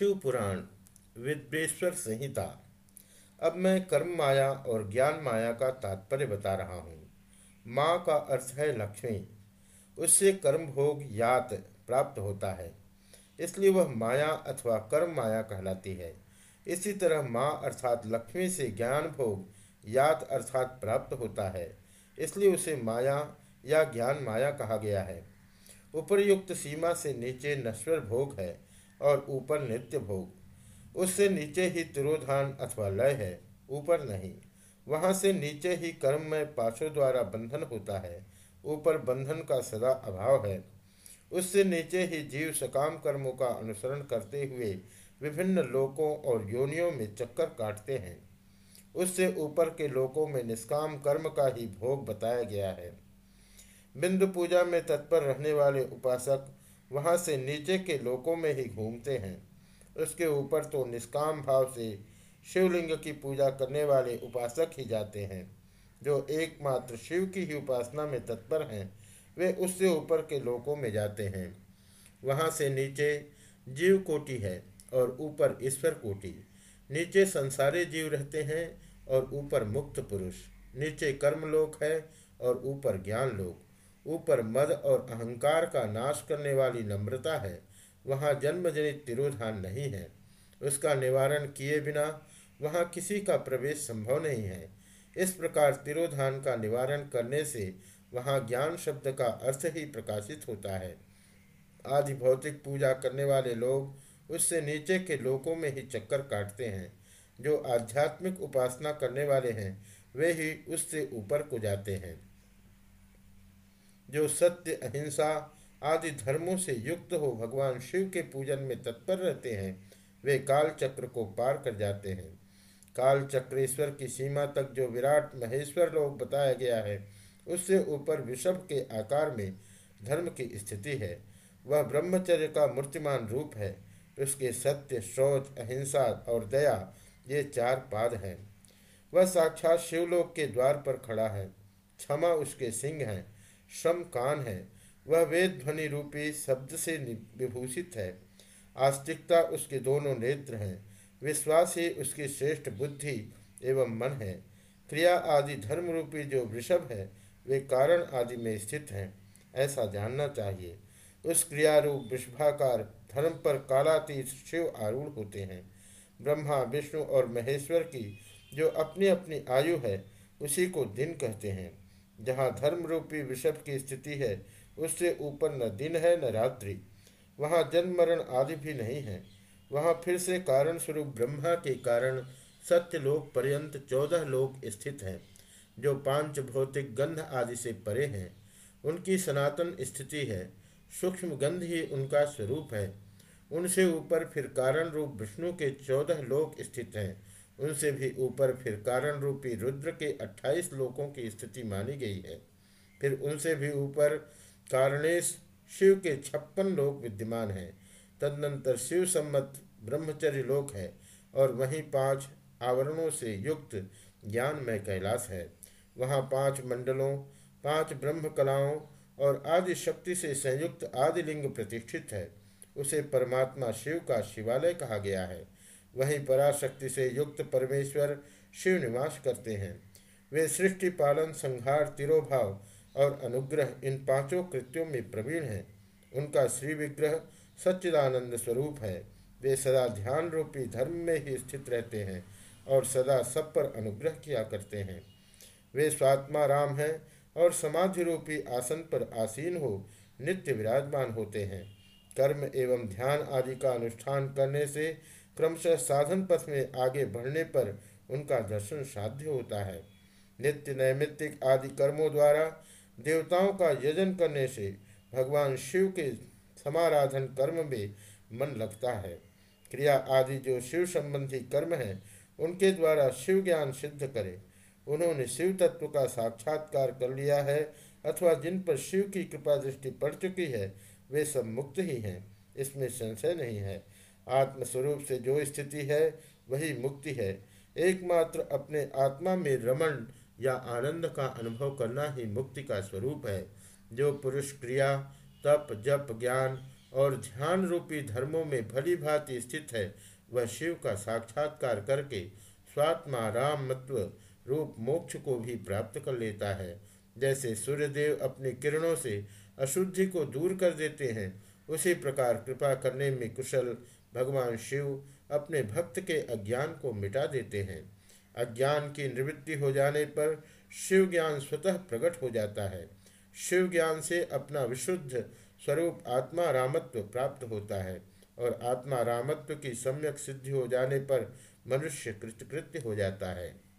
शिव पुराण विद्वेश्वर संहिता। अब मैं कर्म माया और ज्ञान माया का तात्पर्य बता रहा हूँ। माँ का अर्थ है लक्ष्मी। उससे कर्म भोग यात प्राप्त होता है। इसलिए वह माया अथवा कर्म माया कहलाती है। इसी तरह माँ अर्थात लक्ष्मी से ज्ञान भोग यात अर्थात प्राप्त होता है। इसलिए उसे माया या ज्ञान माया कहा गया है। उपरयुक्त सीमा से नीचे नश्वर भोग है। और ऊपर नित्य भोग। उससे नीचे ही तिरोधान अथवा लय है, ऊपर नहीं। वहाँ से नीचे ही कर्म में पाशों द्वारा बंधन होता है, ऊपर बंधन का सदा अभाव है। उससे नीचे ही जीव सकाम कर्मों का अनुसरण करते हुए विभिन्न लोकों और योनियों में चक्कर काटते हैं। उससे ऊपर के लोकों में निष्काम कर्म का ही भोग बताया गया है। बिंदु पूजा में तत्पर रहने वाले उपासक वहाँ से नीचे के लोकों में ही घूमते हैं। उसके ऊपर तो निष्काम भाव से शिवलिंग की पूजा करने वाले उपासक ही जाते हैं, जो एकमात्र शिव की ही उपासना में तत्पर हैं। वे उससे ऊपर के लोकों में जाते हैं। वहाँ से नीचे जीव कोटि है और ऊपर ईश्वर कोटि। नीचे संसारी जीव रहते हैं और ऊपर मुक्त पुरुष। नीचे कर्मलोक है और ऊपर ज्ञान लोक ऊपर मद और अहंकार का नाश करने वाली नम्रता है, वहाँ जन्मजनित तिरोधान नहीं है। उसका निवारण किए बिना वहाँ किसी का प्रवेश संभव नहीं है। इस प्रकार तिरोधान का निवारण करने से वहाँ ज्ञान शब्द का अर्थ ही प्रकाशित होता है। आदि भौतिक पूजा करने वाले लोग उससे नीचे के लोकों में ही चक्कर काटते हैं। जो आध्यात्मिक उपासना करने वाले हैं, वे ही उससे ऊपर को जाते हैं। जो सत्य, अहिंसा आदि धर्मों से युक्त हो भगवान शिव के पूजन में तत्पर रहते हैं, वे काल चक्र को पार कर जाते हैं। काल चक्रेश्वर की सीमा तक जो विराट महेश्वर लोग बताया गया है, उससे ऊपर विषभ के आकार में धर्म की स्थिति है। वह ब्रह्मचर्य का मूर्तिमान रूप है। उसके सत्य शौच अहिंसा और दया ये चार पाद हैं। वह साक्षात शिवलोक के द्वार पर खड़ा है। क्षमा उसके सिंह हैं। श्रम कान है। वह वेद ध्वनि रूपी शब्द से विभूषित है। आस्तिकता उसके दोनों नेत्र हैं। विश्वास ही उसकी श्रेष्ठ बुद्धि एवं मन है। क्रिया आदि धर्म रूपी जो वृषभ है, वे कारण आदि में स्थित हैं, ऐसा जानना चाहिए। उस क्रियारूप वृषभाकार धर्म पर कालातीत शिव आरूढ़ होते हैं। ब्रह्मा, विष्णु और महेश्वर की जो अपनी अपनी आयु है, उसी को दिन कहते हैं। जहाँ धर्म रूपी विषभ की स्थिति है, उससे ऊपर न दिन है, न रात्रि। वहाँ जन्म मरण आदि भी नहीं है। वहाँ फिर से कारण स्वरूप ब्रह्मा के कारण सत्य लोक पर्यंत चौदह लोक स्थित हैं, जो पाँच भौतिक गंध आदि से परे हैं। उनकी सनातन स्थिति है, सूक्ष्म गंध ही उनका स्वरूप है। उनसे ऊपर फिर कारण रूप विष्णु के चौदह लोक स्थित हैं उनसे भी ऊपर फिर कारण रूपी रुद्र के अट्ठाईस लोकों की स्थिति मानी गई है। फिर उनसे भी ऊपर कारणेश शिव के छप्पन लोक विद्यमान हैं। तदनंतर शिव सम्मत ब्रह्मचर्य लोक है और वहीं पाँच आवरणों से युक्त ज्ञान में कैलाश है। वहाँ पाँच मंडलों, पाँच ब्रह्म कलाओं और आदि शक्ति से संयुक्त आदि लिंग प्रतिष्ठित है। उसे परमात्मा शिव का शिवालय कहा गया है। वहीं पराशक्ति से युक्त परमेश्वर शिव निवास करते हैं। वे सृष्टि, पालन, संहार, तिरोभाव और अनुग्रह इन पाँचों कृत्यों में प्रवीण हैं। उनका श्री विग्रह सच्चिदानंद स्वरूप है। वे सदा ध्यान रूपी धर्म में ही स्थित रहते हैं और सदा सब पर अनुग्रह किया करते हैं। वे स्वात्मा राम हैं और समाधि रूपी आसन पर आसीन हो नित्य विराजमान होते हैं। कर्म एवं ध्यान आदि का अनुष्ठान करने से क्रमशः साधन पथ में आगे बढ़ने पर उनका दर्शन साध्य होता है। नित्य नैमित्तिक आदि कर्मों द्वारा देवताओं का यजन करने से भगवान शिव के समाराधन कर्म में मन लगता है। क्रिया आदि जो शिव संबंधी कर्म है, उनके द्वारा शिव ज्ञान सिद्ध करें। उन्होंने शिव तत्व का साक्षात्कार कर लिया है, अथवा जिन पर शिव की कृपा दृष्टि पड़ चुकी है, वे सब मुक्त ही हैं, इसमें संशय नहीं है। आत्मस्वरूप से जो स्थिति है, वही मुक्ति है। एकमात्र अपने आत्मा में रमण या आनंद का अनुभव करना ही मुक्ति का स्वरूप है। जो पुरुष क्रिया, तप, जप, ज्ञान और ध्यान रूपी धर्मों में भली भांति स्थित है, वह शिव का साक्षात्कार करके स्वात्मा रामत्व रूप मोक्ष को भी प्राप्त कर लेता है। जैसे सूर्यदेव अपनी किरणों से अशुद्धि को दूर कर देते हैं, उसी प्रकार कृपा करने में कुशल भगवान शिव अपने भक्त के अज्ञान को मिटा देते हैं। अज्ञान की निवृत्ति हो जाने पर शिव ज्ञान स्वतः प्रकट हो जाता है। शिव ज्ञान से अपना विशुद्ध स्वरूप आत्मा रामत्व प्राप्त होता है और आत्मा रामत्व की सम्यक सिद्धि हो जाने पर मनुष्य कृतकृत्य हो जाता है।